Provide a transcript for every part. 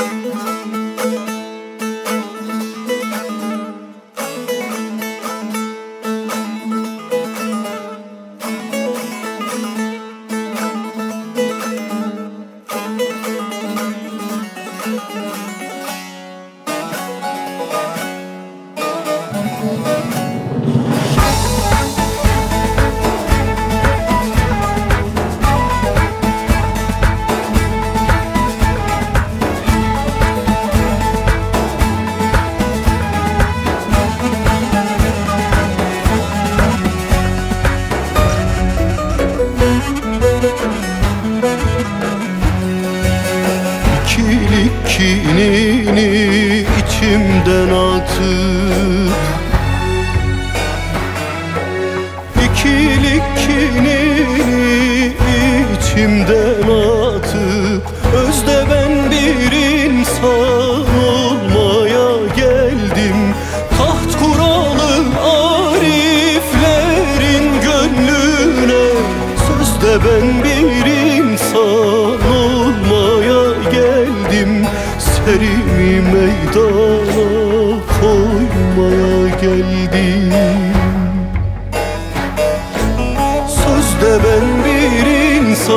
İkilik kinini içimden atıp İkilik içimden atıp Özde ben bir insan olmaya geldim. Taht kuralı ariflerin gönlüne Sözde ben bir insan Serimi meydana koymaya geldim. Sözde ben bir insan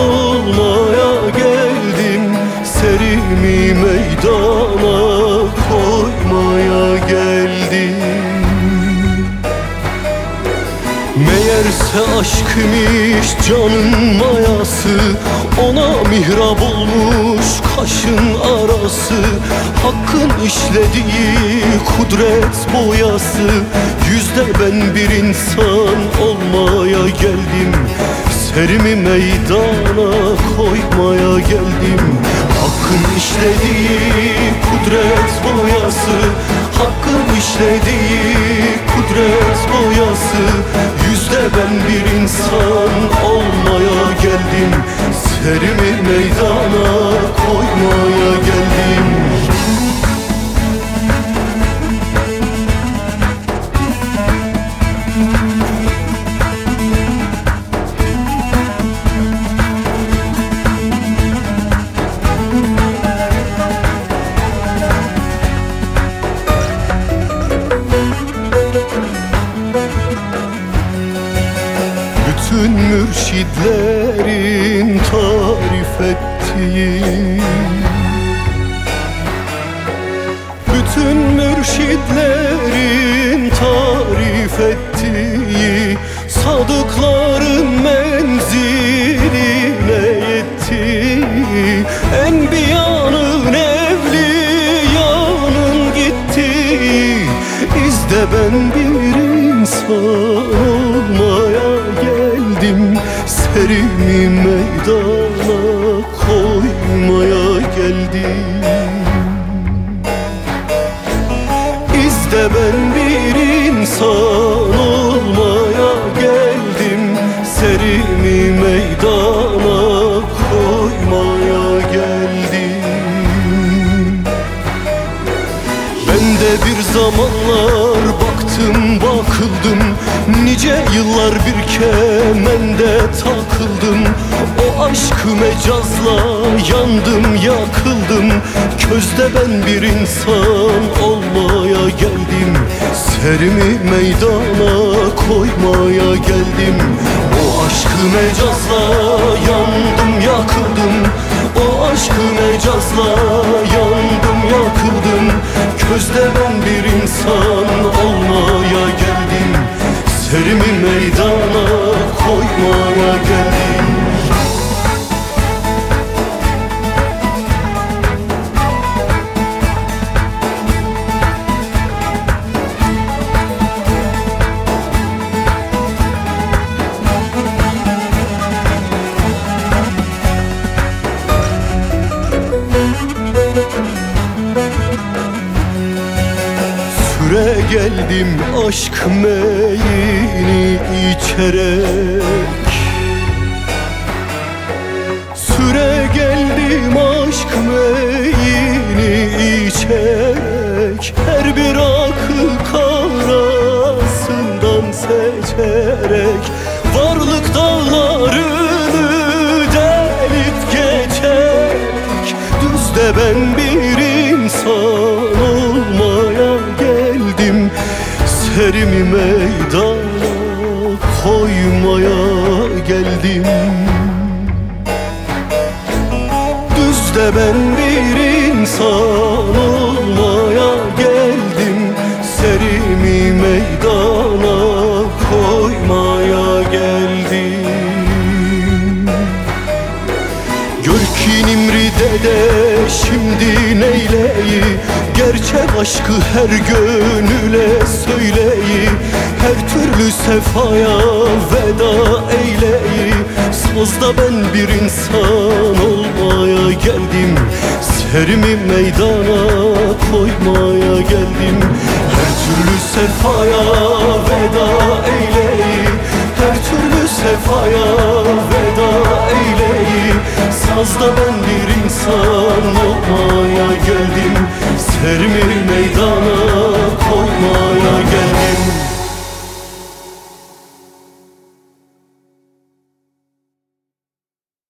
olmaya geldim. Serimi meydana koymaya geldim. Meğerse aşk imiş canın mayası Ona mihrap olmuş arası Hakkın işlediği kudret boyası. Yüzde ben bir insan olmaya geldim. Serimi meydana koymaya geldim. Hakkın işlediği kudret boyası Hakkın işlediği kudret boyası. Yüzde ben bir insan Serimi meydana koymaya geldim tarif ettiği Bütün mürşidlerin tarif ettiği Sadıkların menziline yetti Enbiyanın evliyanın gittiği İzde ben bir insan olmaya geldim Serimi meydana geldim. İzde ben bir insan olmaya geldim. Serimi meydana koymaya geldim. Ben de bir zamanlar baktım bakıldım. Nice yıllar bir kemende takıldım mecazla yandım yakıldım. Közde ben bir insan olmaya geldim. Serimi meydana koymaya geldim. O aşkı mecazla yandım yakıldım. O aşkı mecazla yandım yakıldım. Közde ben bir insan geldim aşk meyini içerek. Süre geldim aşk meyini içerek. Her bir akı karasından seçerek. Varlık dağlarını delip geçerek. Düz Düzde ben Serimi meydana koymaya geldim. Düzde ben bir insan olmaya geldim. Serimi meydana koymaya geldim. Gör ki Nimri'de de şimdi neyleyi? Gerçek aşkı her gönüle söyleyi Her türlü sefaya veda eyleyi. Sazda ben bir insan olmaya geldim Serimi meydana koymaya geldim. Her türlü sefaya veda eyleyi Her türlü sefaya Sazda ben bir insan olmaya geldim. Serimi meydana